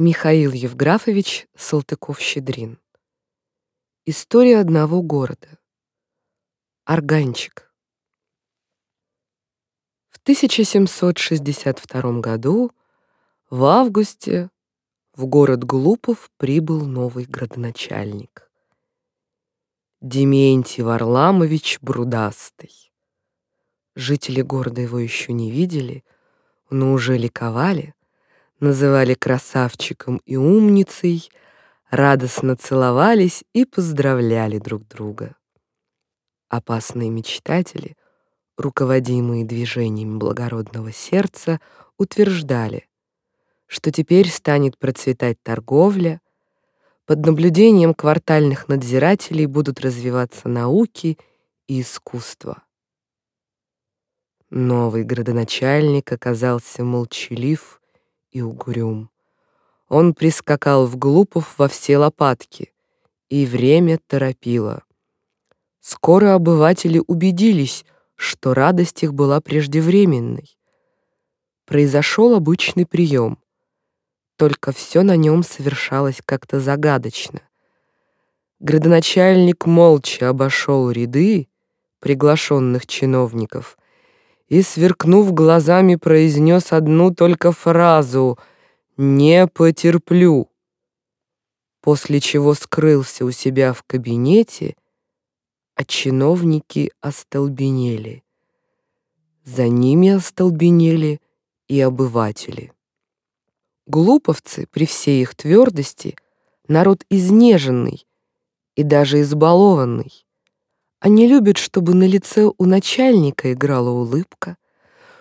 Михаил Евграфович Салтыков-Щедрин. История одного города. Органчик. В 1762 году в августе в город Глупов прибыл новый градоначальник. Дементий Варламович Брудастый. Жители города его еще не видели, но уже ликовали, называли красавчиком и умницей, радостно целовались и поздравляли друг друга. Опасные мечтатели, руководимые движениями благородного сердца, утверждали, что теперь станет процветать торговля, под наблюдением квартальных надзирателей будут развиваться науки и искусство. Новый градоначальник оказался молчалив и угрюм. Он прискакал в Глупов во все лопатки, и время торопило. Скоро обыватели убедились, что радость их была преждевременной. Произошел обычный прием, только все на нем совершалось как-то загадочно. Градоначальник молча обошел ряды приглашенных чиновников и, сверкнув глазами, произнес одну только фразу «Не потерплю», после чего скрылся у себя в кабинете, а чиновники остолбенели. За ними остолбенели и обыватели. Глуповцы, при всей их твердости, народ изнеженный и даже избалованный. Они любят, чтобы на лице у начальника играла улыбка,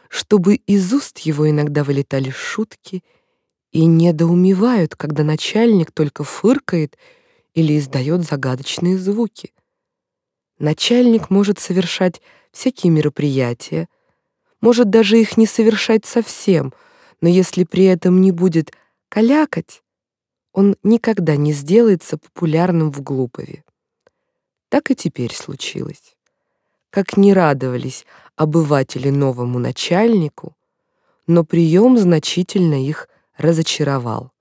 чтобы из уст его иногда вылетали шутки, и недоумевают, когда начальник только фыркает или издает загадочные звуки. Начальник может совершать всякие мероприятия, может даже их не совершать совсем, но если при этом не будет калякать, он никогда не сделается популярным в Глупове. Так и теперь случилось. Как не радовались обыватели новому начальнику, но прием значительно их разочаровал.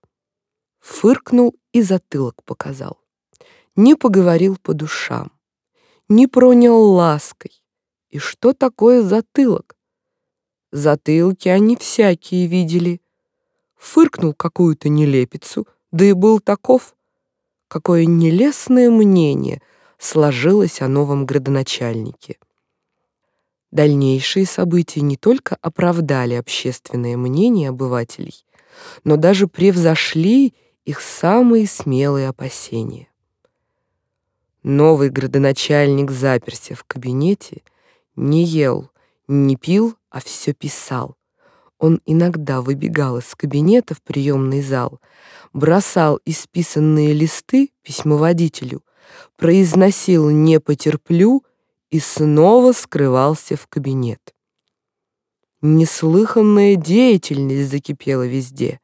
Фыркнул и затылок показал. Не поговорил по душам, не пронял лаской. И что такое затылок? Затылки они всякие видели. Фыркнул какую-то нелепицу, да и был таков. Какое нелестное мнение — сложилось о новом градоначальнике. Дальнейшие события не только оправдали общественное мнение обывателей, но даже превзошли их самые смелые опасения. Новый градоначальник заперся в кабинете, не ел, не пил, а все писал. Он иногда выбегал из кабинета в приемный зал, бросал исписанные листы письмоводителю произносил «не потерплю» и снова скрывался в кабинет. Неслыханная деятельность закипела везде.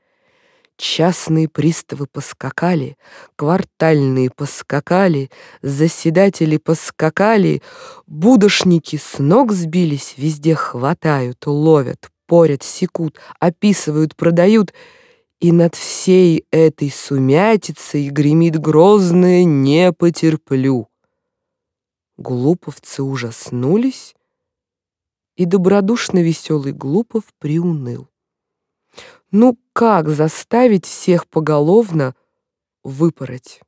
Частные приставы поскакали, квартальные поскакали, заседатели поскакали, будошники с ног сбились, везде хватают, ловят, порят, секут, описывают, продают — и над всей этой сумятицей гремит грозное «не потерплю». Глуповцы ужаснулись, и добродушно веселый Глупов приуныл. Ну как заставить всех поголовно выпороть?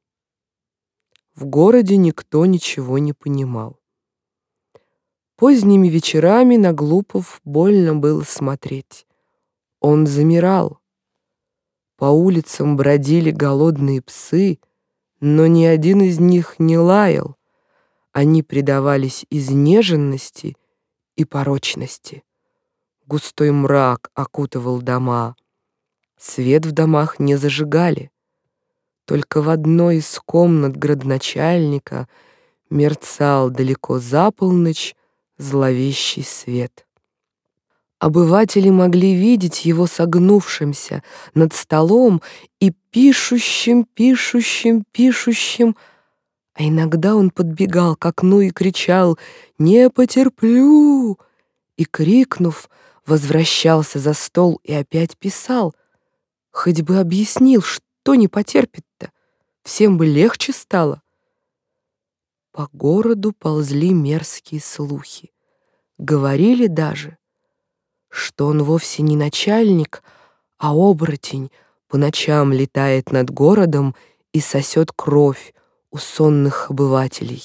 В городе никто ничего не понимал. Поздними вечерами на Глупов больно было смотреть. Он замирал. По улицам бродили голодные псы, но ни один из них не лаял. Они предавались изнеженности и порочности. Густой мрак окутывал дома. Свет в домах не зажигали. Только в одной из комнат градоначальника мерцал далеко за полночь зловещий свет. Обыватели могли видеть его согнувшимся над столом и пишущим, пишущим, пишущим, а иногда он подбегал к окну и кричал «Не потерплю!» и, крикнув, возвращался за стол и опять писал, Хоть бы объяснил, что не потерпит-то, всем бы легче стало. По городу ползли мерзкие слухи. Говорили даже, что он вовсе не начальник, а оборотень по ночам летает над городом и сосет кровь у сонных обывателей.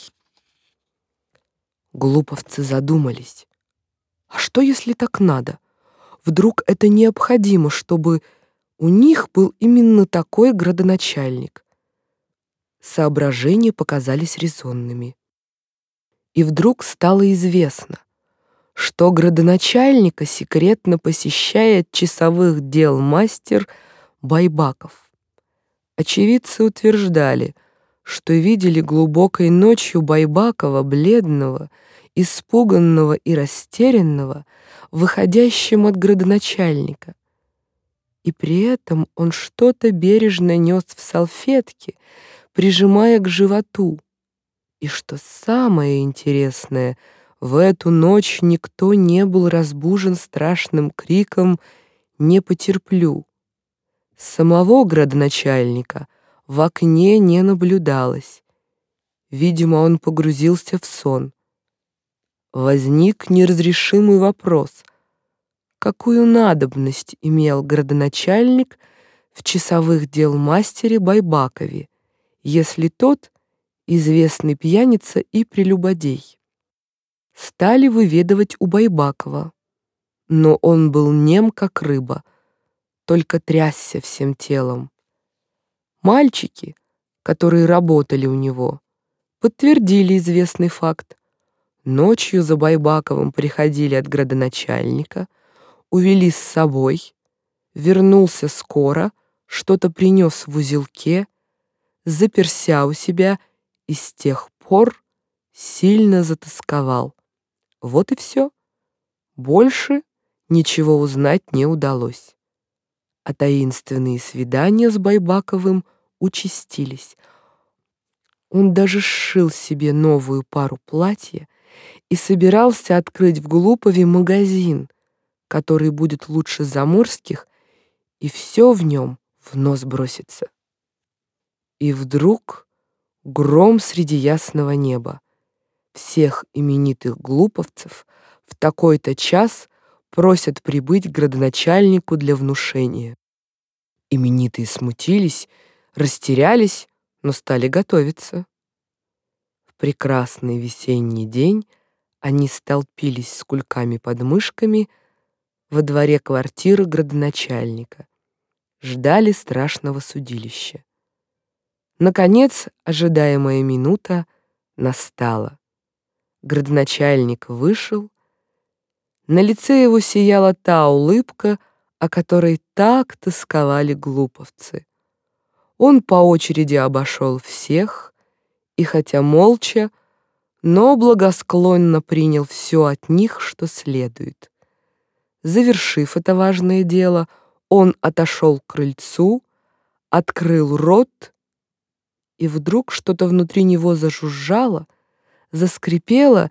Глуповцы задумались. А что, если так надо? Вдруг это необходимо, чтобы у них был именно такой градоначальник? Соображения показались резонными. И вдруг стало известно, что градоначальника секретно посещает часовых дел мастер Байбаков. Очевидцы утверждали, что видели глубокой ночью Байбакова, бледного, испуганного и растерянного, выходящим от градоначальника. И при этом он что-то бережно нес в салфетке, прижимая к животу. И что самое интересное, в эту ночь никто не был разбужен страшным криком «Не потерплю». Самого градоначальника в окне не наблюдалось. Видимо, он погрузился в сон. Возник неразрешимый вопрос. Какую надобность имел градоначальник в часовых дел мастере Байбакове, если тот — известный пьяница и прелюбодей? Стали выведывать у Байбакова, но он был нем, как рыба — только трясся всем телом. Мальчики, которые работали у него, подтвердили известный факт. Ночью за Байбаковым приходили от градоначальника, увели с собой, вернулся скоро, что-то принес в узелке, заперся у себя и с тех пор сильно затасковал. Вот и все. Больше ничего узнать не удалось а таинственные свидания с Байбаковым участились. Он даже сшил себе новую пару платья и собирался открыть в Глупове магазин, который будет лучше заморских, и все в нем в нос бросится. И вдруг гром среди ясного неба. Всех именитых глуповцев в такой-то час просят прибыть к градоначальнику для внушения. Именитые смутились, растерялись, но стали готовиться. В прекрасный весенний день они столпились с кульками под мышками во дворе квартиры градоначальника, ждали страшного судилища. Наконец, ожидаемая минута настала. Градоначальник вышел, на лице его сияла та улыбка, о которой так тосковали глуповцы. Он по очереди обошел всех, и хотя молча, но благосклонно принял все от них, что следует. Завершив это важное дело, он отошел к крыльцу, открыл рот, и вдруг что-то внутри него зажужжало, заскрипело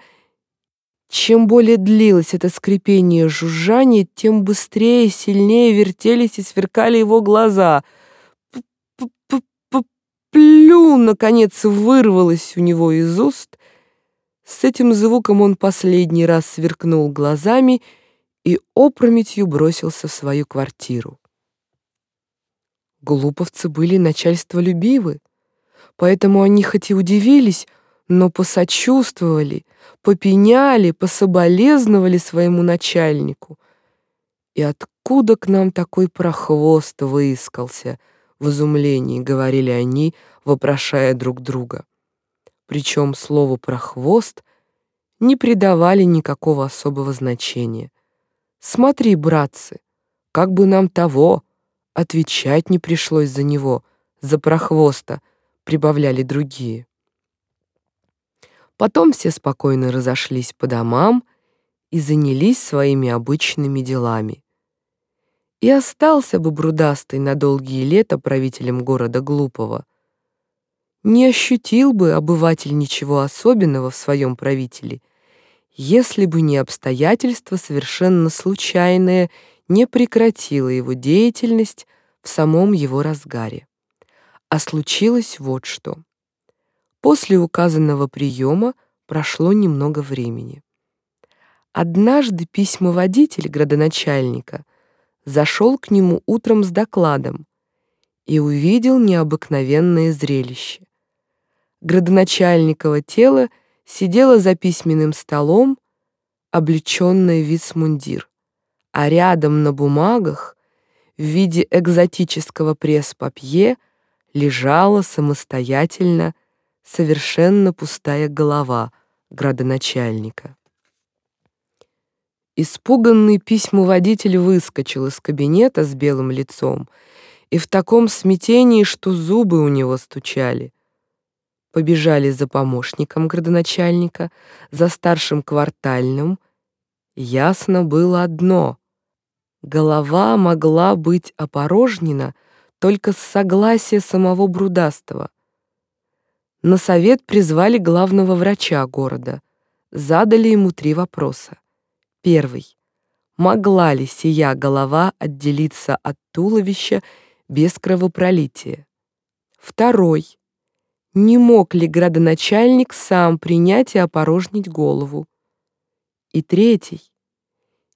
чем более длилось это скрипение жужжание, тем быстрее и сильнее вертелись и сверкали его глаза. «Плю!» — наконец вырвалось у него из уст. С этим звуком он последний раз сверкнул глазами и опрометью бросился в свою квартиру. Глуповцы были начальстволюбивы, поэтому они хоть и удивились, но посочувствовали, попеняли, пособолезновали своему начальнику. И откуда к нам такой прохвост выискался? В изумлении говорили они, вопрошая друг друга. Причем слову «прохвост» не придавали никакого особого значения. Смотри, братцы, как бы нам того, отвечать не пришлось за него, за прохвоста, прибавляли другие. Потом все спокойно разошлись по домам и занялись своими обычными делами. И остался бы Брудастый на долгие лета правителем города Глупого. Не ощутил бы обыватель ничего особенного в своем правителе, если бы не обстоятельство совершенно случайное не прекратило его деятельность в самом его разгаре. А случилось вот что. После указанного приема прошло немного времени. Однажды письмоводитель градоначальника зашел к нему утром с докладом и увидел необыкновенное зрелище. Градоначальниково тело сидело за письменным столом, облеченное в вицмундир, а рядом на бумагах в виде экзотического пресс-папье лежала самостоятельно совершенно пустая голова градоначальника. Испуганный письмоводитель выскочил из кабинета с белым лицом и в таком смятении, что зубы у него стучали. Побежали за помощником градоначальника, за старшим квартальным. Ясно было одно — голова могла быть опорожнена только с согласия самого Брудастого. На совет призвали главного врача города. Задали ему три вопроса. Первый. Могла ли сия голова отделиться от туловища без кровопролития? Второй. Не мог ли градоначальник сам принять и опорожнить голову? И третий.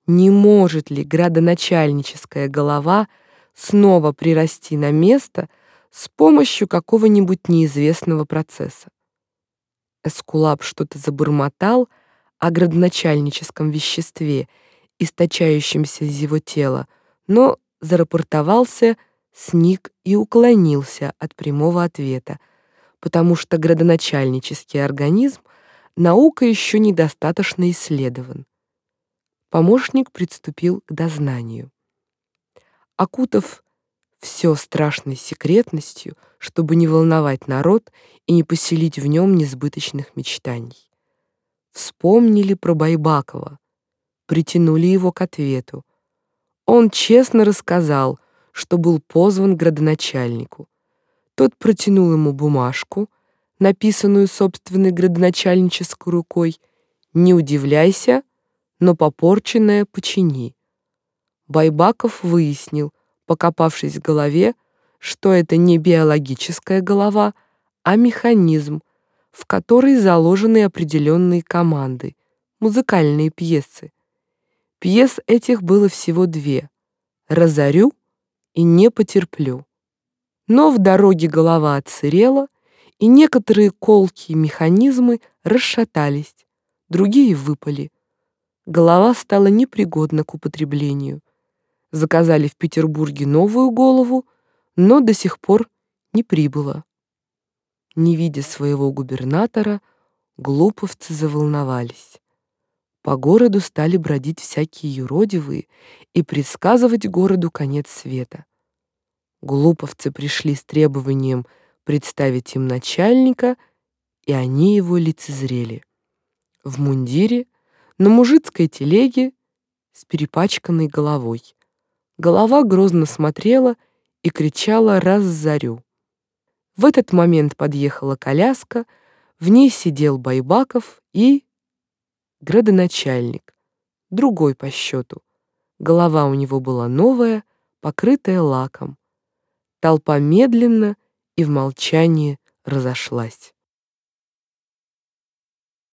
Не может ли градоначальническая голова снова прирасти на место, с помощью какого-нибудь неизвестного процесса. Эскулап что-то забормотал о градоначальническом веществе, источающемся из его тела, но зарапортовался, сник и уклонился от прямого ответа, потому что градоначальнический организм наука еще недостаточно исследован. Помощник приступил к дознанию. Окутав все страшной секретностью, чтобы не волновать народ и не поселить в нем несбыточных мечтаний. Вспомнили про Байбакова, притянули его к ответу. Он честно рассказал, что был позван градоначальнику. Тот протянул ему бумажку, написанную собственной градоначальнической рукой. «Не удивляйся, но попорченное почини». Байбаков выяснил, покопавшись в голове, что это не биологическая голова, а механизм, в который заложены определенные команды, музыкальные пьесы. Пьес этих было всего две «Разорю» и «Не потерплю». Но в дороге голова отсырела, и некоторые колкие механизмы расшатались, другие выпали. Голова стала непригодна к употреблению заказали в Петербурге новую голову, но до сих пор не прибыла. Не видя своего губернатора, глуповцы заволновались. По городу стали бродить всякие юродивые и предсказывать городу конец света. Глуповцы пришли с требованием представить им начальника, и они его лицезрели. В мундире, на мужицкой телеге, с перепачканной головой. Голова грозно смотрела и кричала «Раз зарю!». В этот момент подъехала коляска, в ней сидел Байбаков и... градоначальник, другой по счету. Голова у него была новая, покрытая лаком. Толпа медленно и в молчании разошлась.